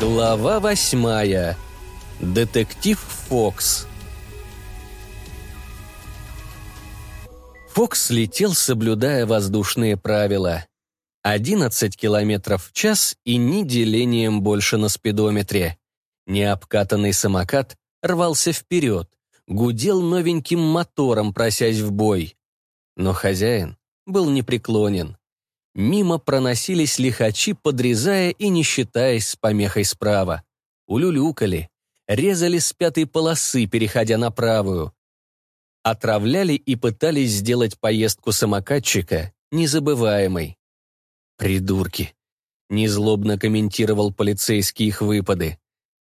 Глава восьмая. Детектив Фокс. Фокс летел, соблюдая воздушные правила. 11 километров в час и ни делением больше на спидометре. Необкатанный самокат рвался вперед, гудел новеньким мотором, просясь в бой. Но хозяин был непреклонен. Мимо проносились лихачи, подрезая и не считаясь с помехой справа. Улюлюкали, резали с пятой полосы, переходя на правую. Отравляли и пытались сделать поездку самокатчика незабываемой. «Придурки!» — незлобно комментировал полицейский их выпады.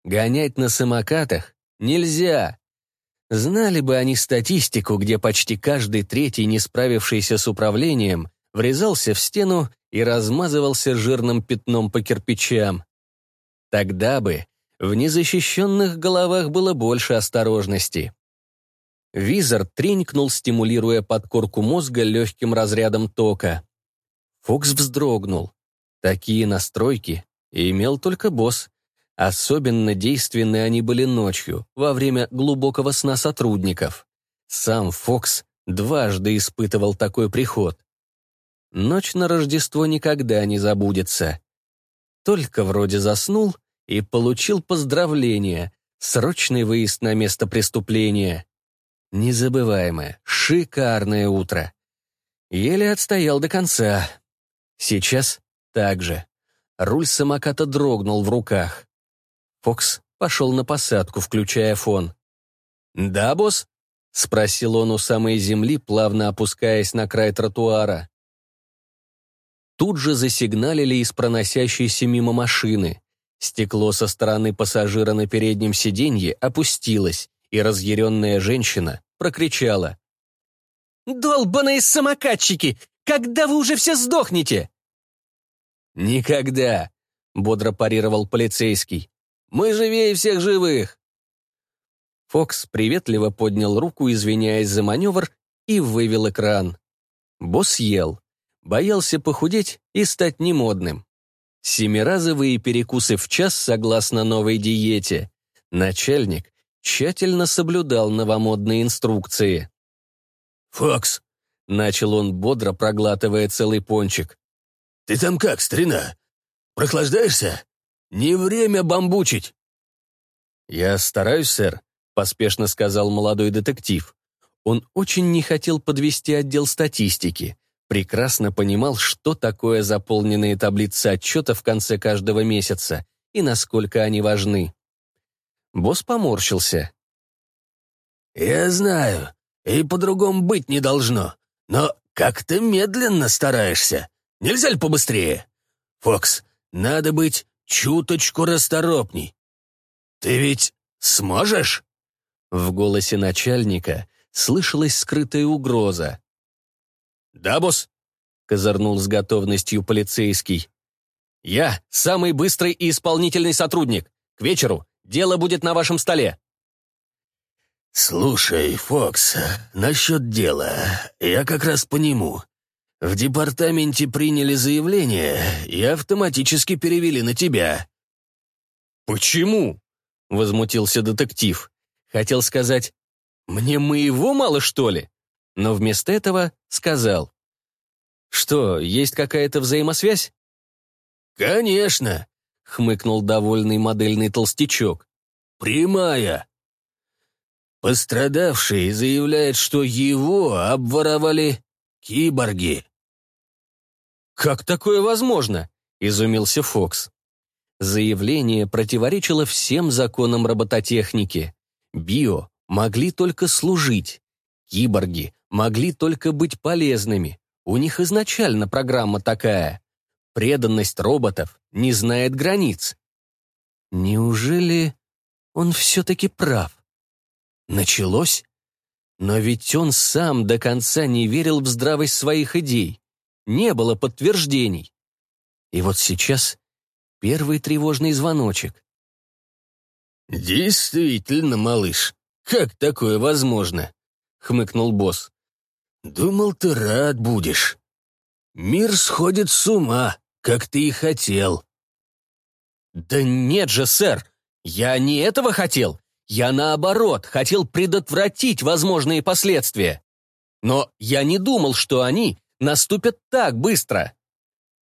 «Гонять на самокатах нельзя!» Знали бы они статистику, где почти каждый третий, не справившийся с управлением, врезался в стену и размазывался жирным пятном по кирпичам. Тогда бы в незащищенных головах было больше осторожности. Визор тренькнул, стимулируя подкорку мозга легким разрядом тока. Фокс вздрогнул. Такие настройки имел только босс. Особенно действенны они были ночью, во время глубокого сна сотрудников. Сам Фокс дважды испытывал такой приход. Ночь на Рождество никогда не забудется. Только вроде заснул и получил поздравление, срочный выезд на место преступления. Незабываемое, шикарное утро. Еле отстоял до конца. Сейчас так же. Руль самоката дрогнул в руках. Фокс пошел на посадку, включая фон. «Да, босс?» — спросил он у самой земли, плавно опускаясь на край тротуара тут же засигналили из проносящейся мимо машины. Стекло со стороны пассажира на переднем сиденье опустилось, и разъяренная женщина прокричала. «Долбаные самокатчики! Когда вы уже все сдохнете?» «Никогда!» — бодро парировал полицейский. «Мы живее всех живых!» Фокс приветливо поднял руку, извиняясь за маневр, и вывел экран. Босс ел боялся похудеть и стать немодным. Семиразовые перекусы в час согласно новой диете. Начальник тщательно соблюдал новомодные инструкции. «Фокс», — начал он бодро, проглатывая целый пончик. «Ты там как, старина? Прохлаждаешься? Не время бамбучить!» «Я стараюсь, сэр», — поспешно сказал молодой детектив. Он очень не хотел подвести отдел статистики прекрасно понимал, что такое заполненные таблицы отчета в конце каждого месяца и насколько они важны. Босс поморщился. «Я знаю, и по-другому быть не должно, но как ты медленно стараешься. Нельзя ли побыстрее? Фокс, надо быть чуточку расторопней. Ты ведь сможешь?» В голосе начальника слышалась скрытая угроза. «Да, босс», — козырнул с готовностью полицейский. «Я самый быстрый и исполнительный сотрудник. К вечеру дело будет на вашем столе». «Слушай, Фокс, насчет дела, я как раз по нему. В департаменте приняли заявление и автоматически перевели на тебя». «Почему?» — возмутился детектив. Хотел сказать, «Мне моего мало, что ли?» Но вместо этого сказал. «Что, есть какая-то взаимосвязь?» «Конечно», — хмыкнул довольный модельный толстячок. «Прямая». Пострадавший заявляет, что его обворовали киборги. «Как такое возможно?» — изумился Фокс. Заявление противоречило всем законам робототехники. Био могли только служить. Киборги могли только быть полезными. У них изначально программа такая. Преданность роботов не знает границ. Неужели он все-таки прав? Началось? Но ведь он сам до конца не верил в здравость своих идей. Не было подтверждений. И вот сейчас первый тревожный звоночек. «Действительно, малыш, как такое возможно?» — хмыкнул босс. «Думал, ты рад будешь. Мир сходит с ума, как ты и хотел». «Да нет же, сэр, я не этого хотел. Я, наоборот, хотел предотвратить возможные последствия. Но я не думал, что они наступят так быстро».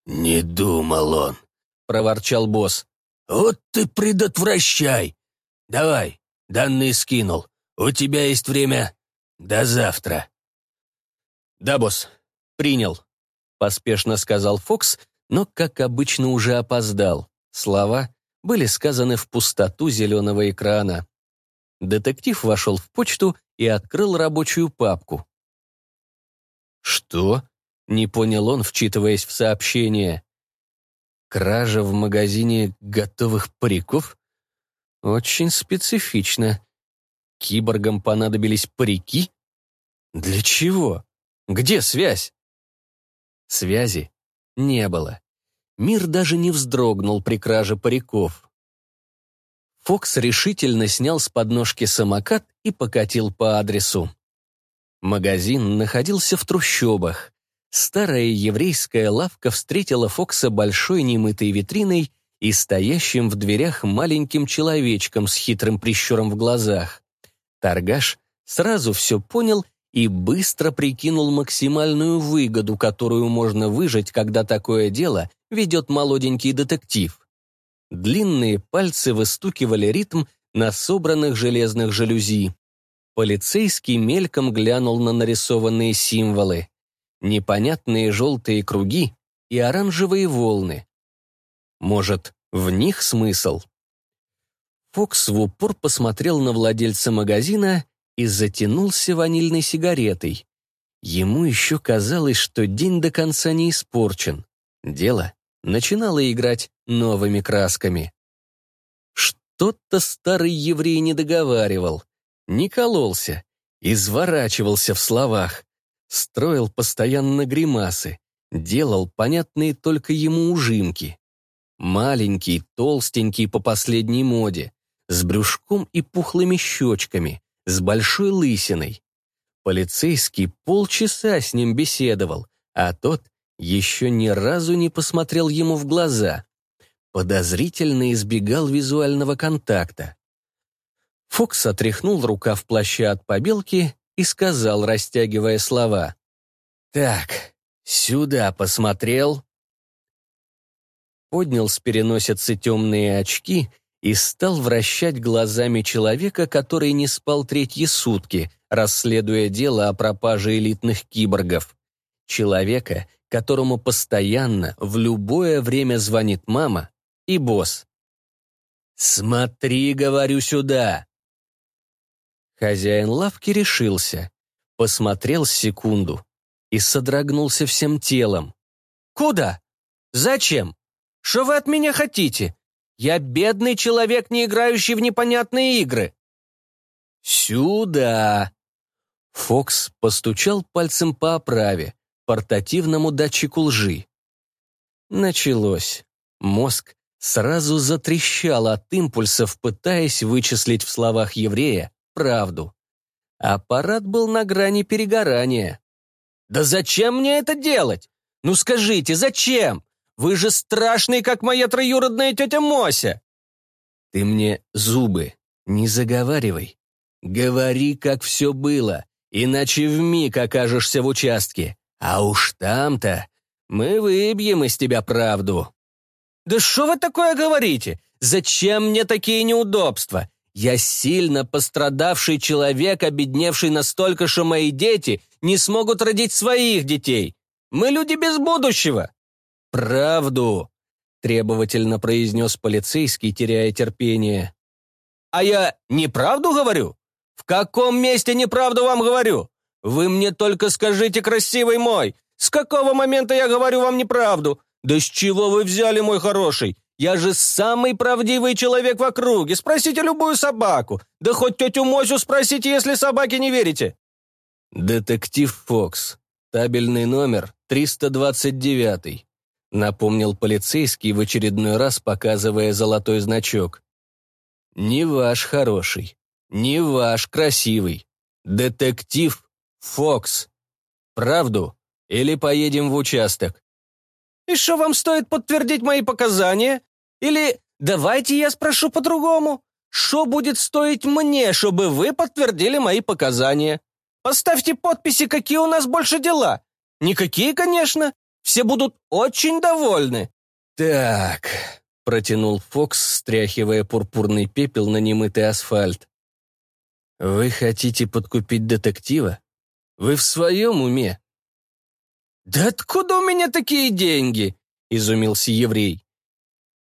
«Не думал он», — проворчал босс. «Вот ты предотвращай. Давай, данные скинул. У тебя есть время до завтра». «Да, босс, принял», — поспешно сказал Фокс, но, как обычно, уже опоздал. Слова были сказаны в пустоту зеленого экрана. Детектив вошел в почту и открыл рабочую папку. «Что?» — не понял он, вчитываясь в сообщение. «Кража в магазине готовых париков? Очень специфично. Киборгам понадобились парики? Для чего? Где связь?» Связи не было. Мир даже не вздрогнул при краже париков. Фокс решительно снял с подножки самокат и покатил по адресу. Магазин находился в трущобах. Старая еврейская лавка встретила Фокса большой немытой витриной и стоящим в дверях маленьким человечком с хитрым прищуром в глазах. Торгаш сразу все понял и быстро прикинул максимальную выгоду, которую можно выжать, когда такое дело ведет молоденький детектив. Длинные пальцы выстукивали ритм на собранных железных жалюзи. Полицейский мельком глянул на нарисованные символы. Непонятные желтые круги и оранжевые волны. Может, в них смысл? Фокс в упор посмотрел на владельца магазина и затянулся ванильной сигаретой. Ему еще казалось, что день до конца не испорчен. Дело начинало играть новыми красками. Что-то старый еврей не договаривал, не кололся, изворачивался в словах, строил постоянно гримасы, делал понятные только ему ужимки. Маленький, толстенький по последней моде, с брюшком и пухлыми щечками, с большой лысиной. Полицейский полчаса с ним беседовал, а тот еще ни разу не посмотрел ему в глаза. Подозрительно избегал визуального контакта. Фокс отряхнул рукав плаща от побелки и сказал, растягивая слова. «Так, сюда посмотрел». Поднял с переносицы темные очки и стал вращать глазами человека, который не спал третьи сутки, расследуя дело о пропаже элитных киборгов. Человека, которому постоянно, в любое время звонит мама и босс. «Смотри, говорю, сюда!» Хозяин лавки решился, посмотрел секунду и содрогнулся всем телом. «Куда? Зачем? Что вы от меня хотите? Я бедный человек, не играющий в непонятные игры». «Сюда!» Фокс постучал пальцем по оправе, портативному датчику лжи. Началось. Мозг сразу затрещал от импульсов, пытаясь вычислить в словах еврея правду. Аппарат был на грани перегорания. «Да зачем мне это делать? Ну скажите, зачем? Вы же страшный, как моя троюродная тетя Мося!» «Ты мне зубы не заговаривай. Говори, как все было, иначе вмиг окажешься в участке. А уж там-то мы выбьем из тебя правду». «Да что вы такое говорите? Зачем мне такие неудобства? Я сильно пострадавший человек, обедневший настолько, что мои дети не смогут родить своих детей. Мы люди без будущего». «Правду», — требовательно произнес полицейский, теряя терпение. «А я неправду говорю? В каком месте неправду вам говорю? Вы мне только скажите, красивый мой, с какого момента я говорю вам неправду? Да с чего вы взяли, мой хороший? Я же самый правдивый человек в округе. Спросите любую собаку. Да хоть тетю Мосю спросите, если собаке не верите. Детектив Фокс. Табельный номер 329. Напомнил полицейский в очередной раз, показывая золотой значок. Не ваш хороший. Не ваш красивый. Детектив Фокс, правду или поедем в участок? И что вам стоит подтвердить мои показания? Или давайте я спрошу по-другому. Что будет стоить мне, чтобы вы подтвердили мои показания? Поставьте подписи, какие у нас больше дела. Никакие, конечно. Все будут очень довольны. Так, протянул Фокс, стряхивая пурпурный пепел на немытый асфальт. Вы хотите подкупить детектива? Вы в своем уме? Да откуда у меня такие деньги? Изумился еврей.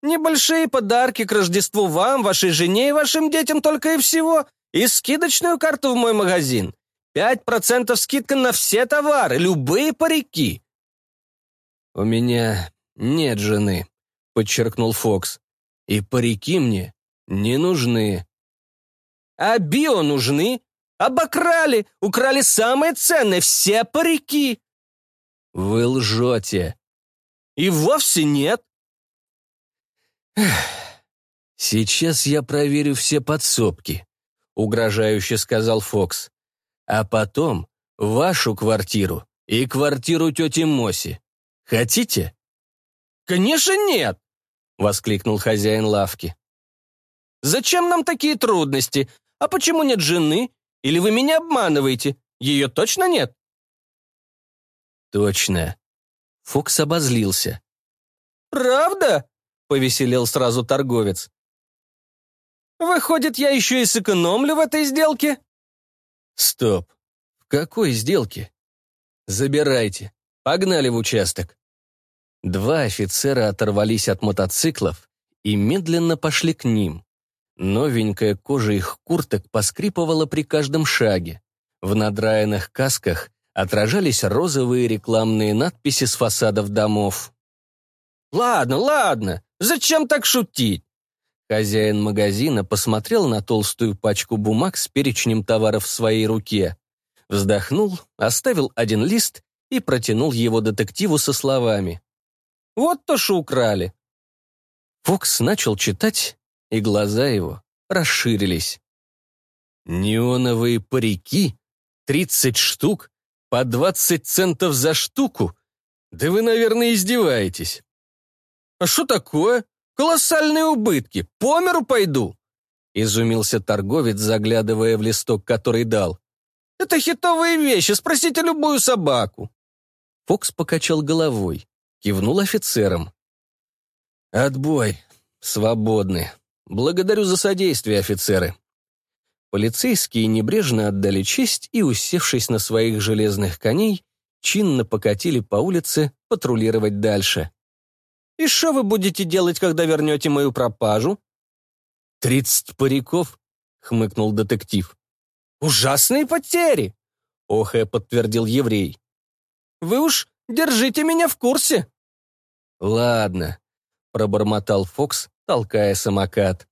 Небольшие подарки к Рождеству вам, вашей жене и вашим детям только и всего, и скидочную карту в мой магазин. Пять процентов скидка на все товары, любые парики. У меня нет жены, подчеркнул Фокс. И парики мне не нужны. А био нужны? Обокрали, украли самые ценные, все парики. Вы лжете. И вовсе нет. «Сейчас я проверю все подсобки», — угрожающе сказал Фокс. «А потом вашу квартиру и квартиру тети Моси. Хотите?» «Конечно нет!» — воскликнул хозяин лавки. «Зачем нам такие трудности? А почему нет жены? Или вы меня обманываете? Ее точно нет?» «Точно». Фокс обозлился. «Правда?» — повеселел сразу торговец. «Выходит, я еще и сэкономлю в этой сделке?» «Стоп! В какой сделке?» «Забирайте. Погнали в участок». Два офицера оторвались от мотоциклов и медленно пошли к ним. Новенькая кожа их курток поскрипывала при каждом шаге. В надраенных касках отражались розовые рекламные надписи с фасадов домов. «Ладно, ладно, зачем так шутить?» Хозяин магазина посмотрел на толстую пачку бумаг с перечнем товаров в своей руке, вздохнул, оставил один лист и протянул его детективу со словами. «Вот то, что украли». Фокс начал читать, и глаза его расширились. «Неоновые парики? Тридцать штук? По двадцать центов за штуку? Да вы, наверное, издеваетесь». «А что такое? Колоссальные убытки. По миру пойду!» Изумился торговец, заглядывая в листок, который дал. «Это хитовые вещи, спросите любую собаку». Фокс покачал головой, кивнул офицерам. «Отбой. Свободны. Благодарю за содействие, офицеры». Полицейские небрежно отдали честь и, усевшись на своих железных коней, чинно покатили по улице патрулировать дальше. И что вы будете делать, когда вернете мою пропажу?» «Тридцать париков?» — хмыкнул детектив. «Ужасные потери!» — охая подтвердил еврей. «Вы уж держите меня в курсе!» «Ладно», — пробормотал Фокс, толкая самокат.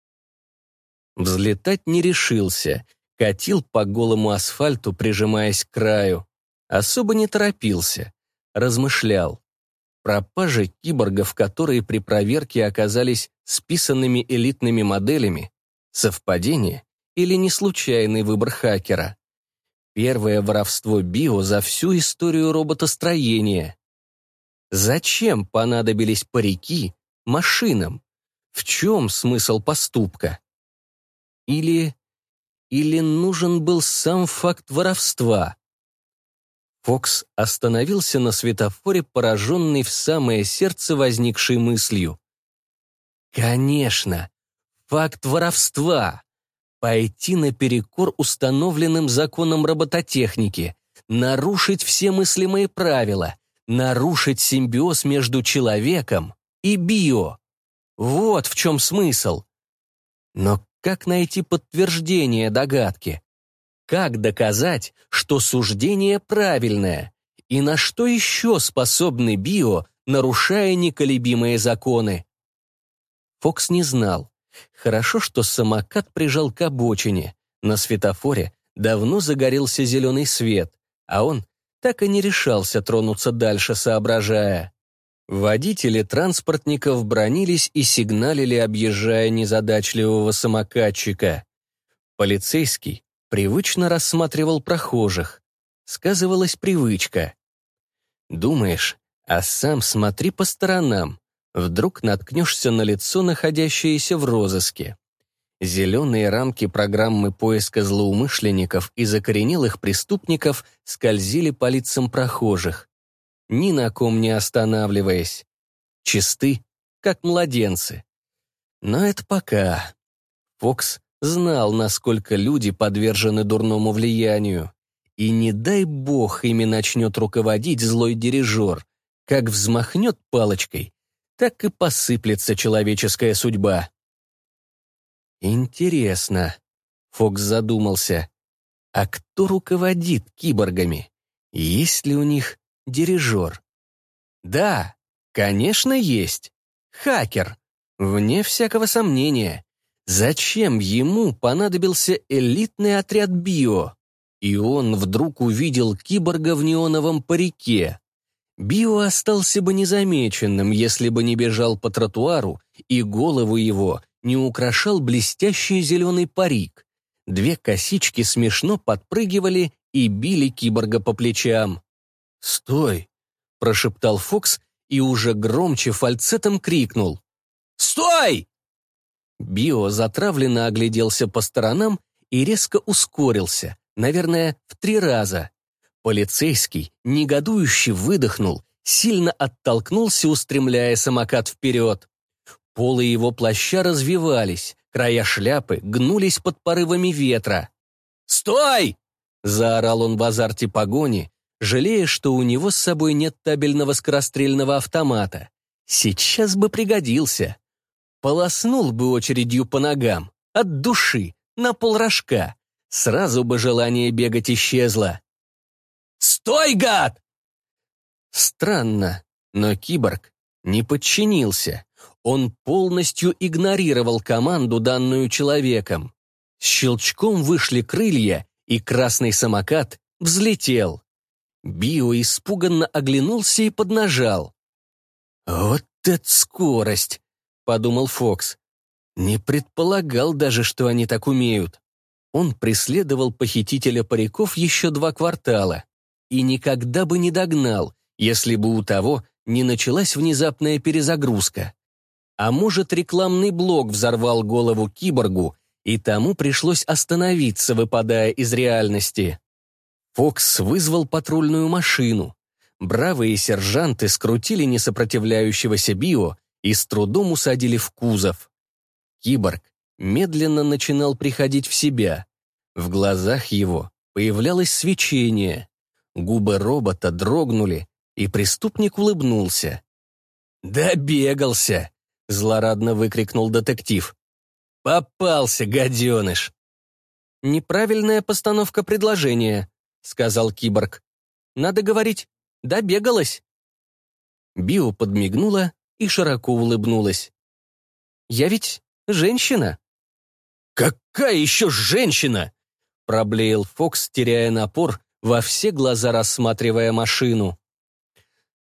Взлетать не решился, катил по голому асфальту, прижимаясь к краю. Особо не торопился, размышлял. Пропажа киборгов, которые при проверке оказались списанными элитными моделями, совпадение или не случайный выбор хакера. Первое воровство био за всю историю роботостроения. Зачем понадобились парики машинам? В чем смысл поступка? Или... или нужен был сам факт воровства? Фокс остановился на светофоре, пораженный в самое сердце возникшей мыслью. Конечно, факт воровства. Пойти наперекор установленным законам робототехники, нарушить все мыслимые правила, нарушить симбиоз между человеком и био. Вот в чем смысл. Но как найти подтверждение догадки? Как доказать, что суждение правильное? И на что еще способны био, нарушая неколебимые законы? Фокс не знал. Хорошо, что самокат прижал к обочине. На светофоре давно загорелся зеленый свет, а он так и не решался тронуться дальше, соображая. Водители транспортников бронились и сигналили, объезжая незадачливого самокатчика. Полицейский привычно рассматривал прохожих. Сказывалась привычка. Думаешь, а сам смотри по сторонам. вдруг наткнешься на лицо, находящееся в розыске. Зеленые рамки программы поиска злоумышленников и закоренелых преступников скользили по лицам прохожих, ни на ком не останавливаясь. Чисты, как младенцы. Но это пока. Фокс знал, насколько люди подвержены дурному влиянию. И не дай бог ими начнет руководить злой дирижер. Как взмахнет палочкой, так и посыплется человеческая судьба. Интересно, Фокс задумался, а кто руководит киборгами? Есть ли у них дирижер? Да, конечно, есть. Хакер. Вне всякого сомнения. Зачем ему понадобился элитный отряд био? И он вдруг увидел киборга в неоновом парике. Био остался бы незамеченным, если бы не бежал по тротуару, и голову его не украшал блестящий зеленый парик. Две косички смешно подпрыгивали и били киборга по плечам. «Стой!» — прошептал Фокс и уже громче фальцетом крикнул. «Стой!» Био затравленно огляделся по сторонам и резко ускорился, наверное, в три раза. Полицейский, негодующе выдохнул, сильно оттолкнулся, устремляя самокат вперед. Полы его плаща развивались, края шляпы гнулись под порывами ветра. «Стой!» — заорал он в азарте погони, жалея, что у него с собой нет табельного скорострельного автомата. Сейчас бы пригодился полоснул бы очередью по ногам, от души, на полрожка. Сразу бы желание бегать исчезло. «Стой, гад!» Странно, но киборг не подчинился. Он полностью игнорировал команду, данную человеком. щелчком вышли крылья, и красный самокат взлетел. Био испуганно оглянулся и поднажал. «Вот это скорость!» — подумал Фокс. Не предполагал даже, что они так умеют. Он преследовал похитителя париков еще два квартала и никогда бы не догнал, если бы у того не началась внезапная перезагрузка. А может, рекламный блок взорвал голову киборгу, и тому пришлось остановиться, выпадая из реальности. Фокс вызвал патрульную машину. Бравые сержанты скрутили несопротивляющегося Био и с трудом усадили в кузов. Киборг медленно начинал приходить в себя. В глазах его появлялось свечение. Губы робота дрогнули, и преступник улыбнулся. «Добегался!» — злорадно выкрикнул детектив. «Попался, гаденыш!» «Неправильная постановка предложения», — сказал киборг. «Надо говорить, добегалась». Био подмигнула и широко улыбнулась. «Я ведь женщина». «Какая еще женщина?» проблеял Фокс, теряя напор, во все глаза рассматривая машину.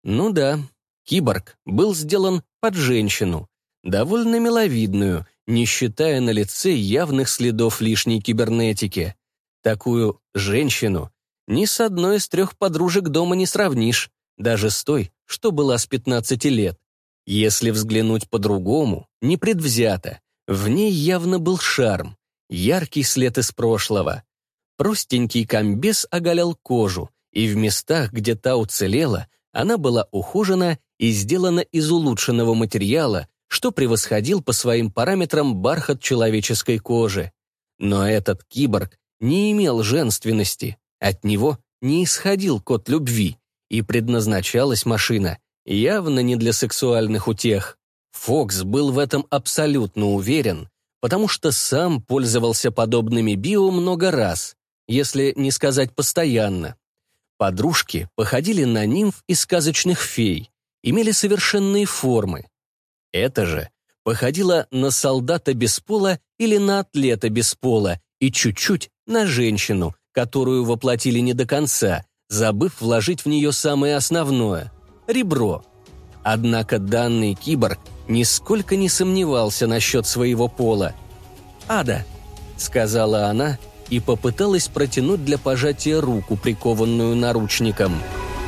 Ну да, киборг был сделан под женщину, довольно миловидную, не считая на лице явных следов лишней кибернетики. Такую женщину ни с одной из трех подружек дома не сравнишь, даже с той, что была с 15 лет. Если взглянуть по-другому, непредвзято, в ней явно был шарм, яркий след из прошлого. Простенький комбез оголял кожу, и в местах, где та уцелела, она была ухожена и сделана из улучшенного материала, что превосходил по своим параметрам бархат человеческой кожи. Но этот киборг не имел женственности, от него не исходил код любви, и предназначалась машина явно не для сексуальных утех. Фокс был в этом абсолютно уверен, потому что сам пользовался подобными био много раз, если не сказать постоянно. Подружки походили на нимф и сказочных фей, имели совершенные формы. Это же походило на солдата без пола или на атлета без пола и чуть-чуть на женщину, которую воплотили не до конца, забыв вложить в нее самое основное — ребро. Однако данный киборг нисколько не сомневался насчет своего пола. «Ада», — сказала она и попыталась протянуть для пожатия руку, прикованную наручником. «Ада».